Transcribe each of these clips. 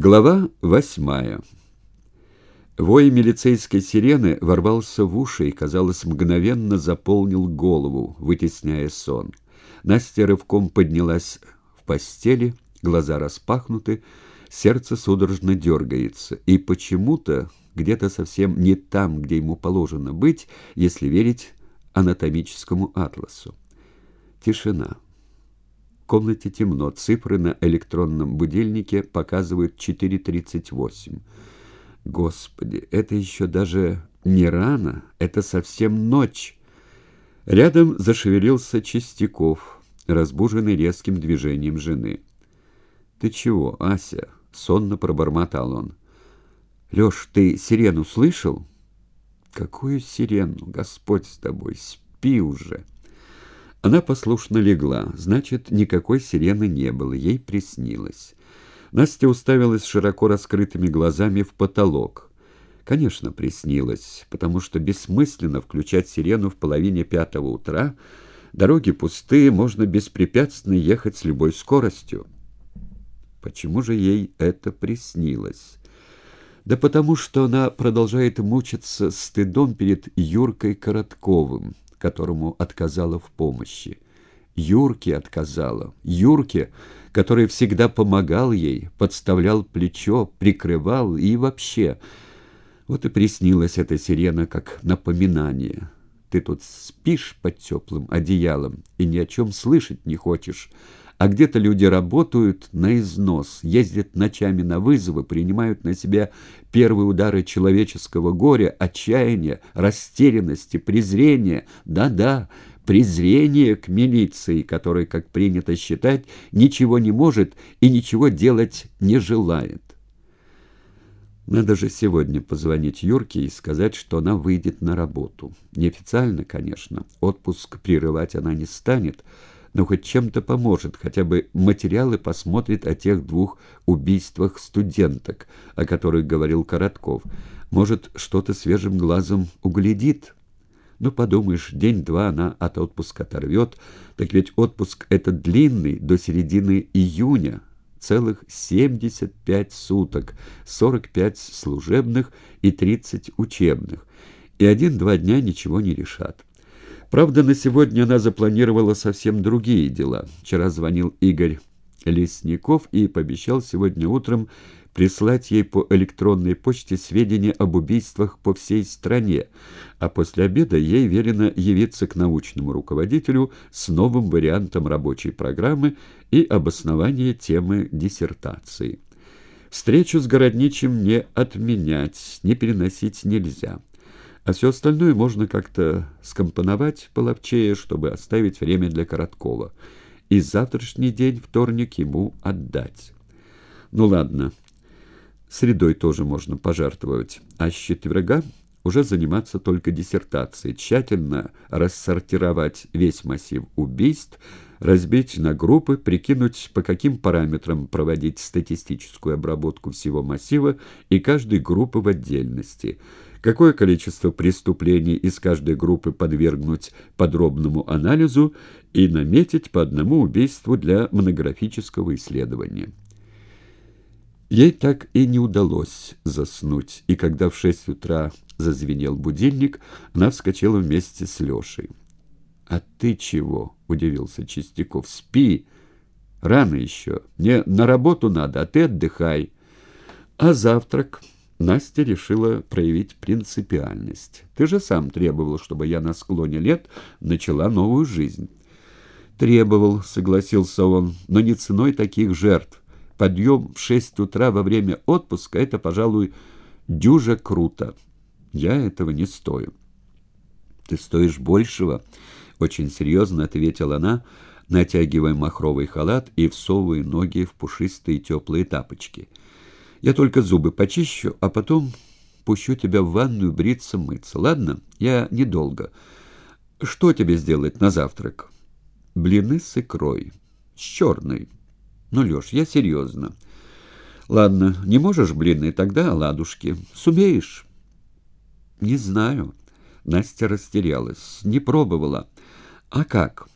Глава восьмая. Вой милицейской сирены ворвался в уши и, казалось, мгновенно заполнил голову, вытесняя сон. Настя рывком поднялась в постели, глаза распахнуты, сердце судорожно дергается, и почему-то где-то совсем не там, где ему положено быть, если верить анатомическому атласу. Тишина комнате темно. Цифры на электронном будильнике показывают 4.38. Господи, это еще даже не рано, это совсем ночь. Рядом зашевелился Чистяков, разбуженный резким движением жены. «Ты чего, Ася?» — сонно пробормотал он. «Леш, ты сирену слышал?» «Какую сирену? Господь с тобой, спи уже!» Она послушно легла, значит, никакой сирены не было, ей приснилось. Настя уставилась широко раскрытыми глазами в потолок. Конечно, приснилось, потому что бессмысленно включать сирену в половине пятого утра, дороги пустые, можно беспрепятственно ехать с любой скоростью. Почему же ей это приснилось? Да потому что она продолжает мучиться стыдом перед Юркой Коротковым которому отказала в помощи. Юрке отказала. Юрке, который всегда помогал ей, подставлял плечо, прикрывал и вообще. Вот и приснилась эта сирена как напоминание. Ты тут спишь под теплым одеялом и ни о чем слышать не хочешь, а где-то люди работают на износ, ездят ночами на вызовы, принимают на себя первые удары человеческого горя, отчаяния, растерянности, презрения. Да-да, презрение к милиции, которая, как принято считать, ничего не может и ничего делать не желает. Надо же сегодня позвонить Юрке и сказать, что она выйдет на работу. Неофициально, конечно, отпуск прерывать она не станет, но хоть чем-то поможет, хотя бы материалы посмотрит о тех двух убийствах студенток, о которых говорил Коротков. Может, что-то свежим глазом углядит. Ну, подумаешь, день-два она от отпуска оторвет, так ведь отпуск этот длинный, до середины июня, целых 75 суток, 45 служебных и 30 учебных, и один-два дня ничего не решат. Правда, на сегодня она запланировала совсем другие дела. Вчера звонил Игорь Лесников и пообещал сегодня утром прислать ей по электронной почте сведения об убийствах по всей стране, а после обеда ей велено явиться к научному руководителю с новым вариантом рабочей программы и обоснования темы диссертации. Встречу с Городничим не отменять, не переносить нельзя а все остальное можно как-то скомпоновать половчее, чтобы оставить время для Короткова, и завтрашний день, вторник, ему отдать. Ну ладно, средой тоже можно пожертвовать, а с четверга уже заниматься только диссертацией, тщательно рассортировать весь массив убийств, разбить на группы, прикинуть, по каким параметрам проводить статистическую обработку всего массива и каждой группы в отдельности – какое количество преступлений из каждой группы подвергнуть подробному анализу и наметить по одному убийству для монографического исследования. Ей так и не удалось заснуть, и когда в шесть утра зазвенел будильник, она вскочила вместе с Лешей. «А ты чего?» — удивился Чистяков. «Спи! Рано еще. Мне на работу надо, а ты отдыхай. А завтрак?» Настя решила проявить принципиальность. Ты же сам требовал, чтобы я на склоне лет начала новую жизнь. Требовал, согласился он, но не ценой таких жертв. Подъем в шесть утра во время отпуска — это, пожалуй, дюжа круто. Я этого не стою. Ты стоишь большего, — очень серьезно ответила она, натягивая махровый халат и всовывая ноги в пушистые теплые тапочки — я только зубы почищу, а потом пущу тебя в ванную бриться, мыться. Ладно? Я недолго. Что тебе сделать на завтрак? Блины с икрой. С черной. Ну, Леш, я серьезно. Ладно, не можешь блины, тогда оладушки. Сумеешь? Не знаю. Настя растерялась. Не пробовала. А как?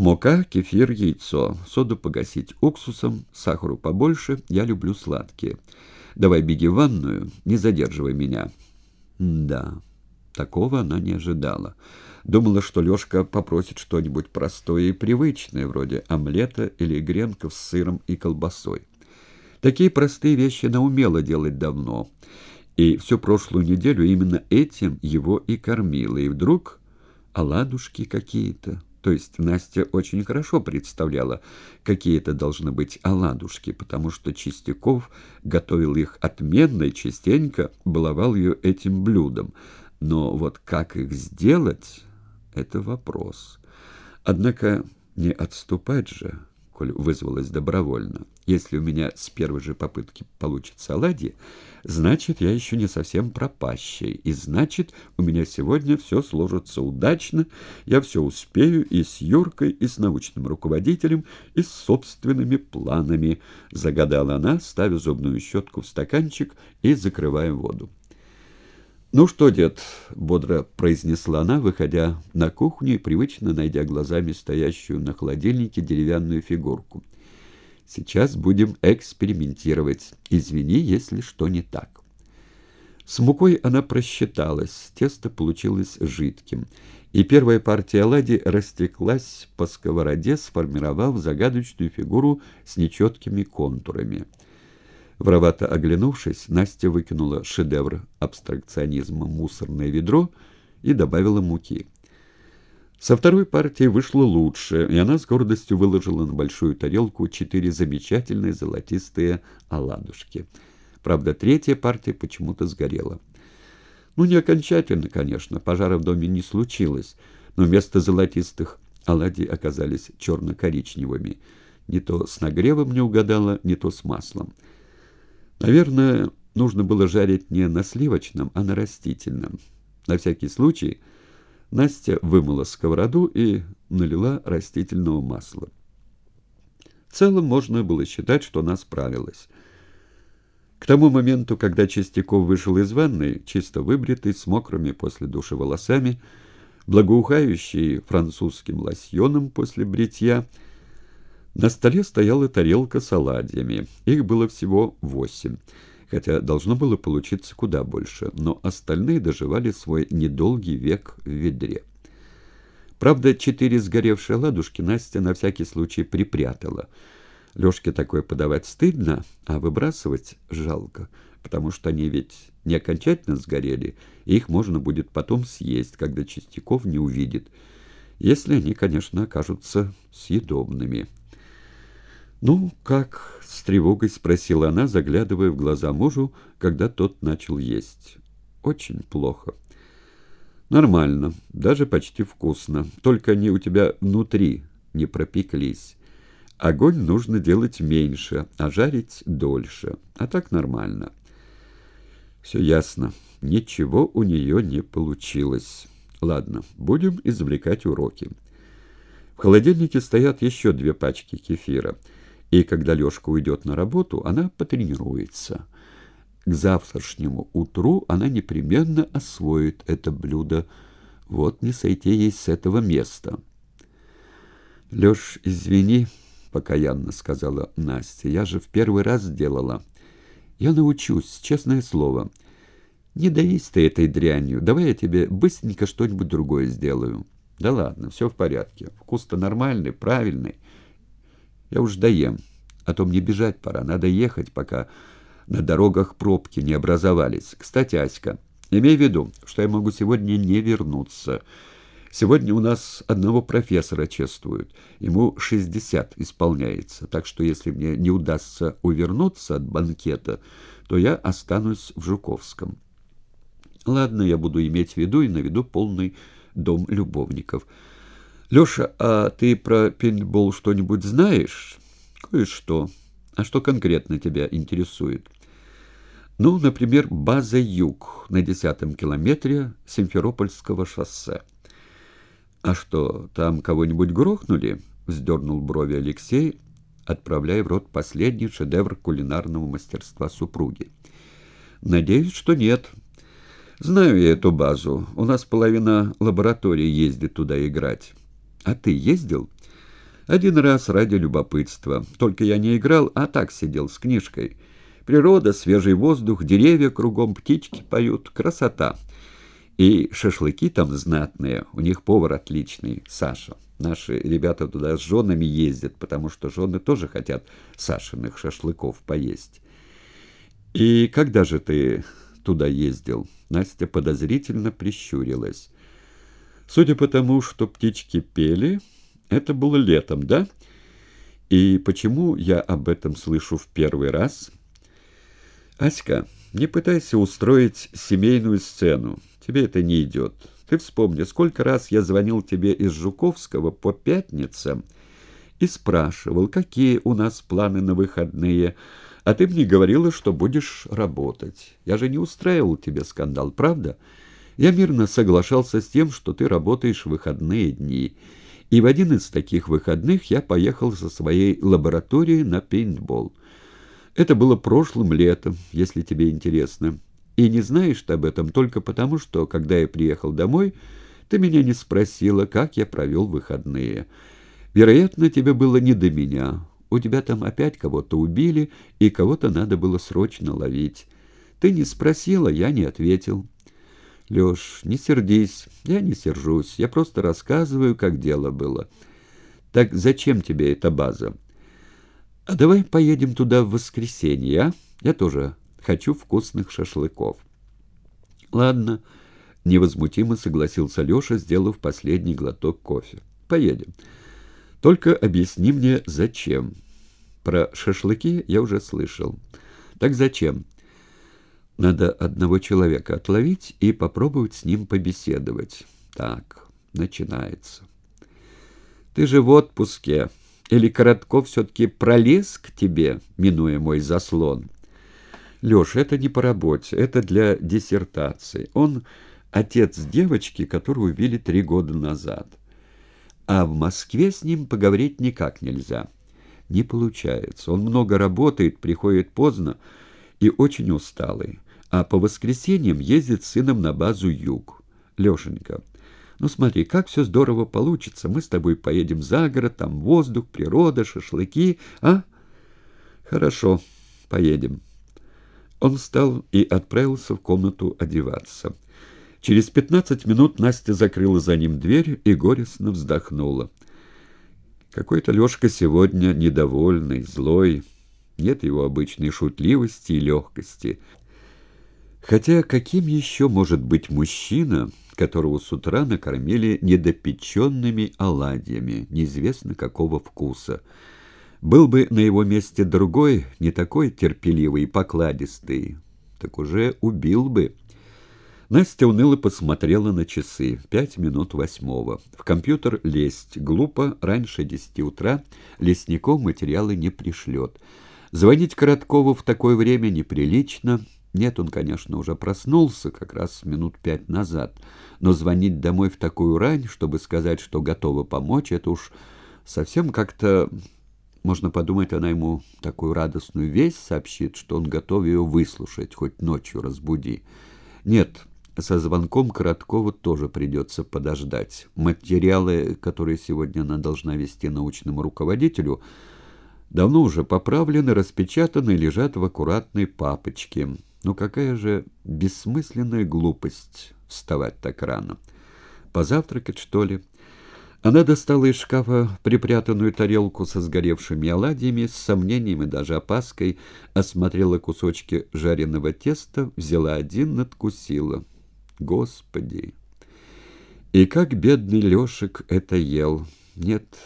Мука, кефир, яйцо. Соду погасить уксусом, сахару побольше. Я люблю сладкие. Давай беги в ванную, не задерживай меня. да, такого она не ожидала. Думала, что Лёшка попросит что-нибудь простое и привычное, вроде омлета или гренков с сыром и колбасой. Такие простые вещи она умела делать давно, и всю прошлую неделю именно этим его и кормила. И вдруг оладушки какие-то. То есть Настя очень хорошо представляла, какие это должны быть оладушки, потому что Чистяков готовил их отменно и частенько баловал ее этим блюдом. Но вот как их сделать — это вопрос. Однако не отступать же коль вызвалась добровольно. Если у меня с первой же попытки получится оладьи, значит, я еще не совсем пропащий, и значит, у меня сегодня все сложится удачно, я все успею и с Юркой, и с научным руководителем, и с собственными планами, загадала она, ставя зубную щетку в стаканчик и закрывая воду. «Ну что, дед?» — бодро произнесла она, выходя на кухню и привычно найдя глазами стоящую на холодильнике деревянную фигурку. «Сейчас будем экспериментировать. Извини, если что не так». С мукой она просчиталась, тесто получилось жидким, и первая партия оладий растеклась по сковороде, сформировав загадочную фигуру с нечеткими контурами. Воровато оглянувшись, Настя выкинула шедевр абстракционизма мусорное ведро и добавила муки. Со второй партии вышло лучше, и она с гордостью выложила на большую тарелку четыре замечательные золотистые оладушки. Правда, третья партия почему-то сгорела. Ну, не окончательно, конечно, пожара в доме не случилось, но вместо золотистых оладий оказались черно-коричневыми. Не то с нагревом не угадала, не то с маслом. Наверное, нужно было жарить не на сливочном, а на растительном. На всякий случай Настя вымыла сковороду и налила растительного масла. В целом можно было считать, что она справилась. К тому моменту, когда Чистяков вышел из ванной, чисто выбритый, с мокрыми после душа волосами, благоухающий французским лосьоном после бритья, на столе стояла тарелка с оладьями. Их было всего восемь, хотя должно было получиться куда больше, но остальные доживали свой недолгий век в ведре. Правда, четыре сгоревшие ладушки Настя на всякий случай припрятала. Лёшке такое подавать стыдно, а выбрасывать жалко, потому что они ведь не окончательно сгорели, их можно будет потом съесть, когда Чистяков не увидит, если они, конечно, окажутся съедобными. «Ну, как?» — с тревогой спросила она, заглядывая в глаза мужу, когда тот начал есть. «Очень плохо». «Нормально, даже почти вкусно. Только они у тебя внутри не пропеклись. Огонь нужно делать меньше, а жарить дольше. А так нормально». «Все ясно. Ничего у нее не получилось. Ладно, будем извлекать уроки». В холодильнике стоят еще две пачки кефира — и когда Лёшка уйдет на работу, она потренируется. К завтрашнему утру она непременно освоит это блюдо. Вот не сойти ей с этого места. «Лёш, извини», — покаянно сказала Настя, — «я же в первый раз сделала. Я научусь, честное слово. Не давись ты этой дрянью, давай я тебе быстренько что-нибудь другое сделаю». «Да ладно, все в порядке. Вкус-то нормальный, правильный». Я уж доем, а то мне бежать пора, надо ехать, пока на дорогах пробки не образовались. Кстати, Аська, имей в виду, что я могу сегодня не вернуться. Сегодня у нас одного профессора чествуют. Ему 60 исполняется, так что если мне не удастся увернуться от банкета, то я останусь в Жуковском. Ладно, я буду иметь в виду и наведу полный дом любовников. Леша, а ты про пейнтбол что-нибудь знаешь? Кое-что. А что конкретно тебя интересует? Ну, например, база «Юг» на десятом километре Симферопольского шоссе. А что, там кого-нибудь грохнули? Вздернул брови Алексей, отправляя в рот последний шедевр кулинарного мастерства супруги. Надеюсь, что нет. Знаю я эту базу. У нас половина лаборатории ездит туда играть. А ты ездил? Один раз ради любопытства. Только я не играл, а так сидел с книжкой. Природа, свежий воздух, деревья кругом, птички поют. Красота. И шашлыки там знатные, у них повар отличный, Саша. Наши ребята туда с женами ездят, потому что жены тоже хотят Сашиных шашлыков поесть. И когда же ты туда ездил? Настя подозрительно прищурилась. Судя по тому, что птички пели, это было летом, да? И почему я об этом слышу в первый раз? Аська, не пытайся устроить семейную сцену. Тебе это не идет. Ты вспомни, сколько раз я звонил тебе из Жуковского по пятницам и спрашивал, какие у нас планы на выходные, а ты мне говорила, что будешь работать. Я же не устраивал тебе скандал, правда? Я мирно соглашался с тем, что ты работаешь в выходные дни. И в один из таких выходных я поехал со своей лабораторией на пейнтбол. Это было прошлым летом, если тебе интересно. И не знаешь ты об этом только потому, что, когда я приехал домой, ты меня не спросила, как я провел выходные. Вероятно, тебе было не до меня. У тебя там опять кого-то убили, и кого-то надо было срочно ловить. Ты не спросила, я не ответил. Лёш, не сердись, я не сержусь, я просто рассказываю, как дело было. Так зачем тебе эта база? А давай поедем туда в воскресенье, а? Я тоже Хочу вкусных шашлыков. Ладно, невозмутимо согласился Леша, сделав последний глоток кофе. Поедем. Только объясни мне, зачем. Про шашлыки я уже слышал. Так зачем? Надо одного человека отловить и попробовать с ним побеседовать. Так, начинается. Ты же в отпуске. Или Коротков все-таки пролез к тебе, минуя мой заслон? Леша, это не по работе, это для диссертации. Он отец девочки, которую убили три года назад. А в Москве с ним поговорить никак нельзя. Не получается. Он много работает, приходит поздно и очень усталый. А по воскресеньям ездит с сыном на базу «Юг». Лешенька, ну смотри, как все здорово получится. Мы с тобой поедем за город, там воздух, природа, шашлыки, а? Хорошо, поедем. Он встал и отправился в комнату одеваться. Через пятнадцать минут Настя закрыла за ним дверь и горестно вздохнула. Какой-то Лешка сегодня недовольный, злой. Нет его обычной шутливости и легкости. Хотя каким еще может быть мужчина, которого с утра накормили недопеченными оладьями, неизвестно какого вкуса, был бы на его месте другой, не такой терпеливый и покладистый, так уже убил бы. Настя уныло посмотрела на часы. Пять минут восьмого. В компьютер лезть глупо, раньше десяти утра лесников материалы не пришлет. Звонить Короткову в такое время неприлично. Нет, он, конечно, уже проснулся, как раз минут пять назад. Но звонить домой в такую рань, чтобы сказать, что готова помочь, это уж совсем как-то можно подумать, она ему такую радостную весть сообщит, что он готов ее выслушать, хоть ночью разбуди. Нет, со звонком Короткова тоже придется подождать. Материалы, которые сегодня она должна вести научному руководителю, давно уже поправлены, распечатаны лежат в аккуратной папочке. Но какая же бессмысленная глупость вставать так рано. Позавтракать, что ли? Она достала из шкафа припрятанную тарелку со сгоревшими оладьями, с сомнением и даже опаской осмотрела кусочки жареного теста, взяла один, надкусила. Господи! И как бедный Лешек это ел! Нет,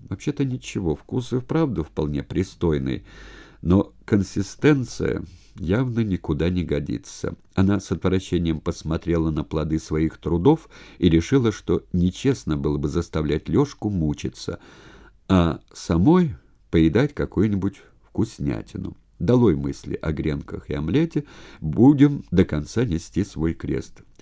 вообще-то ничего, вкус и вправду вполне пристойный, но консистенция явно никуда не годится. Она с отвращением посмотрела на плоды своих трудов и решила, что нечестно было бы заставлять Лёшку мучиться, а самой поедать какую-нибудь вкуснятину. Долой мысли о гренках и омлете, будем до конца нести свой крест.